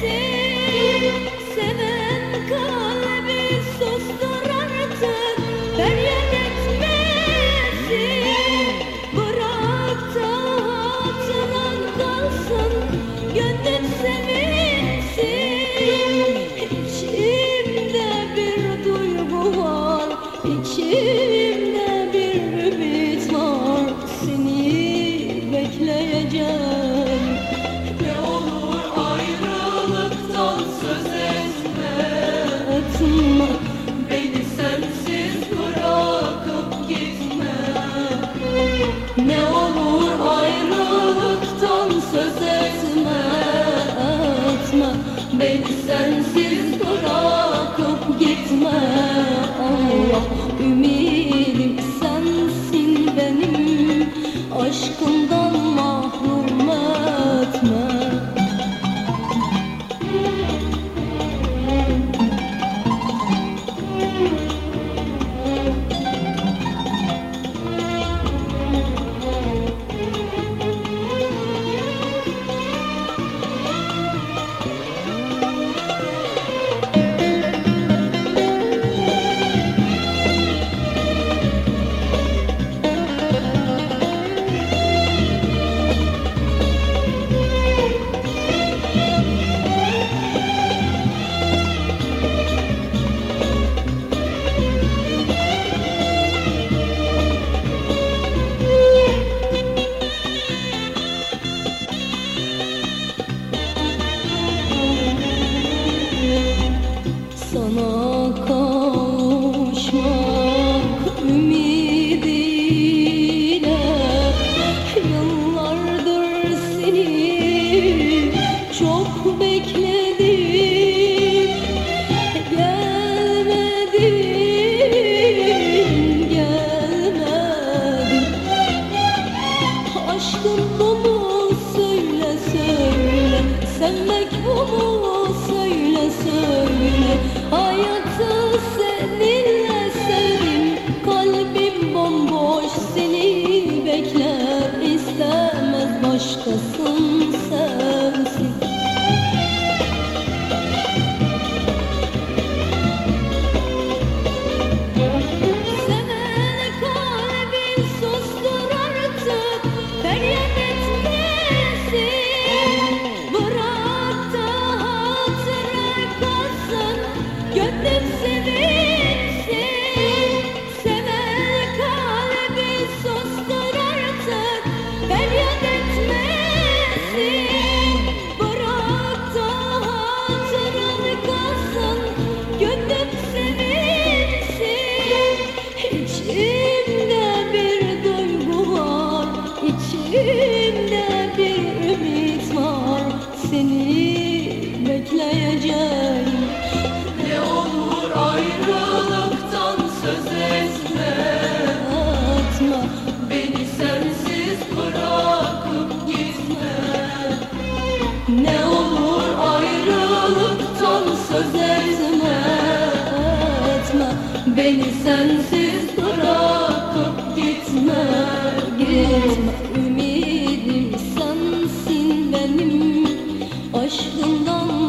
see. Etme Beni sensiz bırakıp gitme Allah ümidim Hayatı seninle sevdim Kalbim bomboş seni bekler. İstemez başkasın İçimde bir ümit var. Seni bekleyeceğim. Ne olur ayrılıktan söz etme. Etme Beni sensiz bırakıp gitme. Ne olur ayrılıktan söz etme. Etme Beni sensiz Aşkından